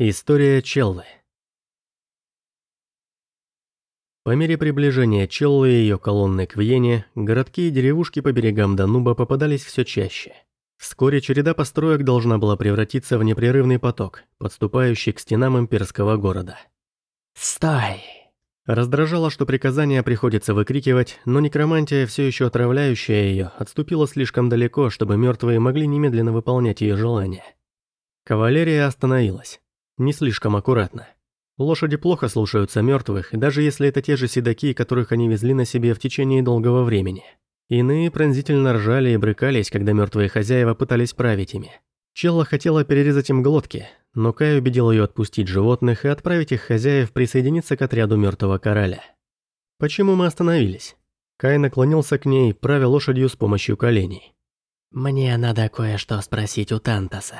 История Челлы По мере приближения Челлы и ее колонны к Вьене, городки и деревушки по берегам Дануба попадались все чаще. Вскоре череда построек должна была превратиться в непрерывный поток, подступающий к стенам имперского города. «Стой!» Раздражало, что приказания приходится выкрикивать, но некромантия, все еще отравляющая ее, отступила слишком далеко, чтобы мертвые могли немедленно выполнять ее желания. Кавалерия остановилась. Не слишком аккуратно. Лошади плохо слушаются мертвых, даже если это те же седаки, которых они везли на себе в течение долгого времени. Иные пронзительно ржали и брыкались, когда мертвые хозяева пытались править ими. Челла хотела перерезать им глотки, но Кай убедил ее отпустить животных и отправить их хозяев присоединиться к отряду мертвого короля. Почему мы остановились? Кай наклонился к ней, правя лошадью с помощью коленей. «Мне надо кое-что спросить у Тантаса».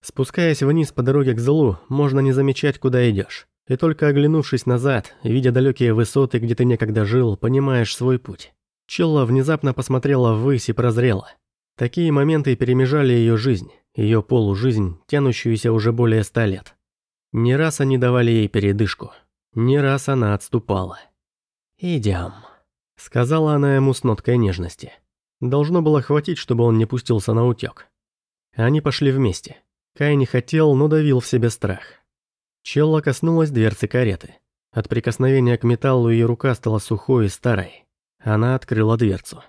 Спускаясь вниз по дороге к злу, можно не замечать, куда идешь. И только оглянувшись назад, видя далекие высоты, где ты некогда жил, понимаешь свой путь. Челла внезапно посмотрела ввысь и прозрела. Такие моменты перемежали ее жизнь, ее полужизнь, тянущуюся уже более ста лет. Не раз они давали ей передышку, не раз она отступала. «Идем», — сказала она ему с ноткой нежности. Должно было хватить, чтобы он не пустился на утек. Они пошли вместе. Кай не хотел, но давил в себе страх. Челла коснулась дверцы кареты. От прикосновения к металлу ее рука стала сухой и старой. Она открыла дверцу.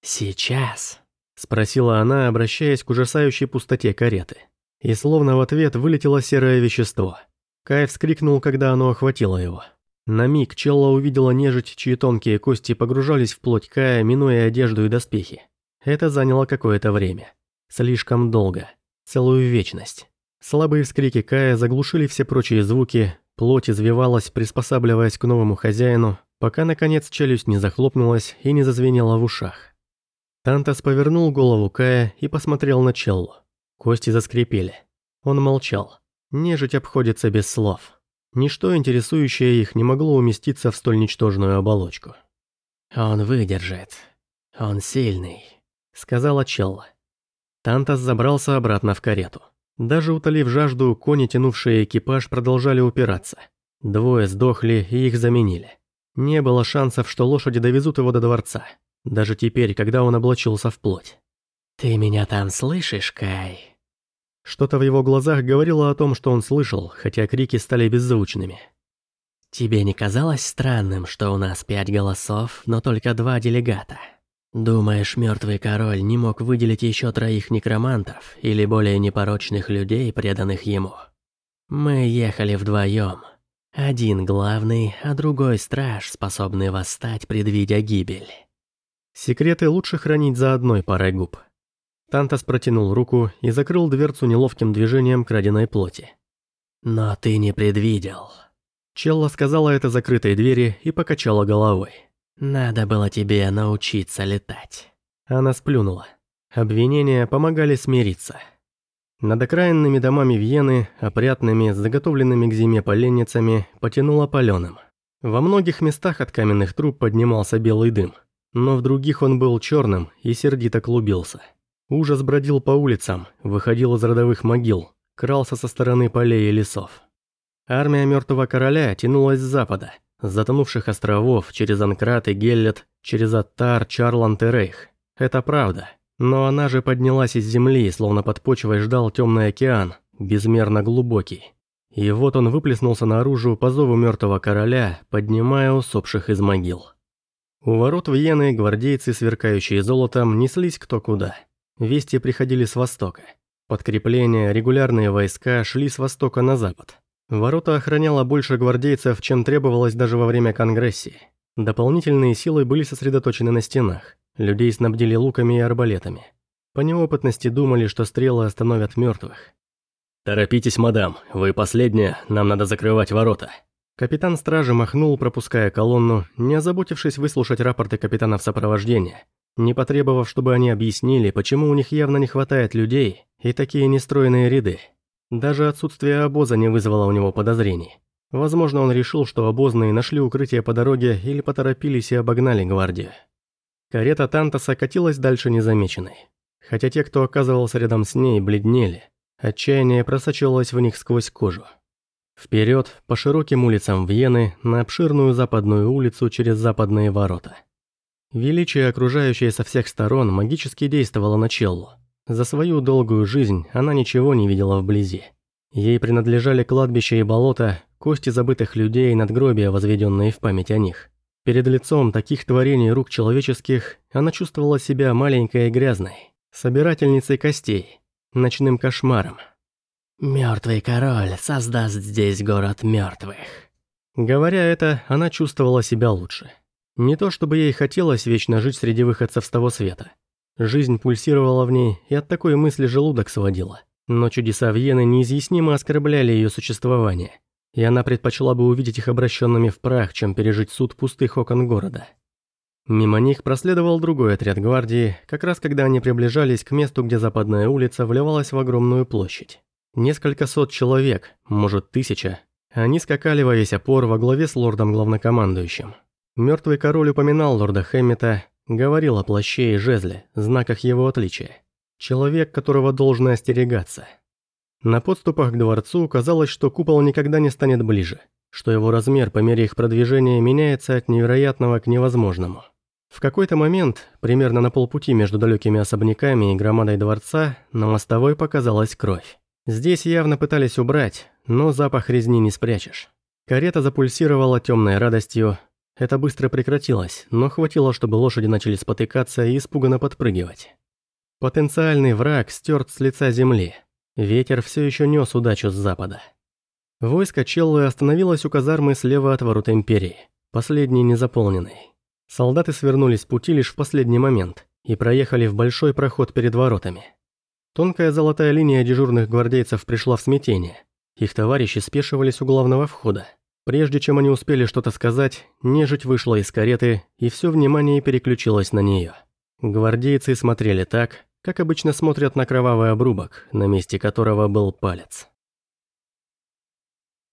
«Сейчас», – спросила она, обращаясь к ужасающей пустоте кареты. И словно в ответ вылетело серое вещество. Кай вскрикнул, когда оно охватило его. На миг Челла увидела нежить, чьи тонкие кости погружались в плоть Кая, минуя одежду и доспехи. Это заняло какое-то время. Слишком долго. Целую вечность. Слабые вскрики Кая заглушили все прочие звуки, плоть извивалась, приспосабливаясь к новому хозяину, пока наконец челюсть не захлопнулась и не зазвенела в ушах. Тантас повернул голову Кая и посмотрел на Челлу. Кости заскрипели. Он молчал. Нежить обходится без слов. Ничто интересующее их не могло уместиться в столь ничтожную оболочку. «Он выдержит. Он сильный», — сказала Челла. Тантас забрался обратно в карету. Даже утолив жажду, кони, тянувшие экипаж, продолжали упираться. Двое сдохли и их заменили. Не было шансов, что лошади довезут его до дворца. Даже теперь, когда он облачился в плоть. «Ты меня там слышишь, Кай?» Что-то в его глазах говорило о том, что он слышал, хотя крики стали беззвучными. «Тебе не казалось странным, что у нас пять голосов, но только два делегата?» Думаешь, мертвый король не мог выделить еще троих некромантов или более непорочных людей, преданных ему? Мы ехали вдвоем. Один главный, а другой страж, способный восстать, предвидя гибель. Секреты лучше хранить за одной парой губ. Тантас протянул руку и закрыл дверцу неловким движением краденой плоти. «Но ты не предвидел». Челла сказала это закрытой двери и покачала головой. «Надо было тебе научиться летать». Она сплюнула. Обвинения помогали смириться. Над окраинными домами Вьены, опрятными, заготовленными к зиме поленницами, потянуло паленым. Во многих местах от каменных труб поднимался белый дым, но в других он был черным и сердито клубился. Ужас бродил по улицам, выходил из родовых могил, крался со стороны полей и лесов. Армия мертвого короля тянулась с запада, затонувших островов, через Анкрат и Геллет, через Аттар, Чарланд и Рейх. Это правда. Но она же поднялась из земли, словно под почвой ждал темный океан, безмерно глубокий. И вот он выплеснулся наружу по зову мертвого короля, поднимая усопших из могил. У ворот Вьены гвардейцы, сверкающие золотом, неслись кто куда. Вести приходили с востока. Подкрепления, регулярные войска шли с востока на запад. Ворота охраняло больше гвардейцев, чем требовалось даже во время конгрессии. Дополнительные силы были сосредоточены на стенах. Людей снабдили луками и арбалетами. По неопытности думали, что стрелы остановят мертвых. «Торопитесь, мадам, вы последняя, нам надо закрывать ворота». Капитан стражи махнул, пропуская колонну, не озаботившись выслушать рапорты капитанов сопровождения, не потребовав, чтобы они объяснили, почему у них явно не хватает людей и такие нестроенные ряды. Даже отсутствие обоза не вызвало у него подозрений. Возможно, он решил, что обозные нашли укрытие по дороге или поторопились и обогнали гвардию. Карета Тантаса катилась дальше незамеченной. Хотя те, кто оказывался рядом с ней, бледнели. Отчаяние просочилось в них сквозь кожу. Вперед, по широким улицам Вены, на обширную западную улицу через западные ворота. Величие, окружающее со всех сторон, магически действовало на Челлу. За свою долгую жизнь она ничего не видела вблизи. Ей принадлежали кладбища и болота, кости забытых людей и надгробия, возведенные в память о них. Перед лицом таких творений рук человеческих она чувствовала себя маленькой и грязной, собирательницей костей, ночным кошмаром. Мертвый король создаст здесь город мертвых. Говоря это, она чувствовала себя лучше. Не то чтобы ей хотелось вечно жить среди выходцев с того света. Жизнь пульсировала в ней, и от такой мысли желудок сводила. Но чудеса Вьены неизъяснимо оскорбляли ее существование и она предпочла бы увидеть их обращенными в прах, чем пережить суд пустых окон города. Мимо них проследовал другой отряд гвардии, как раз когда они приближались к месту, где западная улица вливалась в огромную площадь. Несколько сот человек, может тысяча. Они скакали во весь опор во главе с лордом-главнокомандующим. Мертвый король упоминал лорда Хэммета, говорил о плаще и жезле, знаках его отличия. Человек, которого должно остерегаться – на подступах к дворцу казалось, что купол никогда не станет ближе, что его размер по мере их продвижения меняется от невероятного к невозможному. В какой-то момент, примерно на полпути между далекими особняками и громадой дворца, на мостовой показалась кровь. Здесь явно пытались убрать, но запах резни не спрячешь. Карета запульсировала темной радостью. Это быстро прекратилось, но хватило, чтобы лошади начали спотыкаться и испуганно подпрыгивать. Потенциальный враг стерт с лица земли – Ветер все еще нес удачу с запада. Войско Челлы остановилось у казармы слева от ворот Империи, последней незаполненной. Солдаты свернулись с пути лишь в последний момент и проехали в большой проход перед воротами. Тонкая золотая линия дежурных гвардейцев пришла в смятение. Их товарищи спешивались у главного входа. Прежде чем они успели что-то сказать, нежить вышла из кареты, и все внимание переключилось на нее. Гвардейцы смотрели так, как обычно смотрят на кровавый обрубок, на месте которого был палец.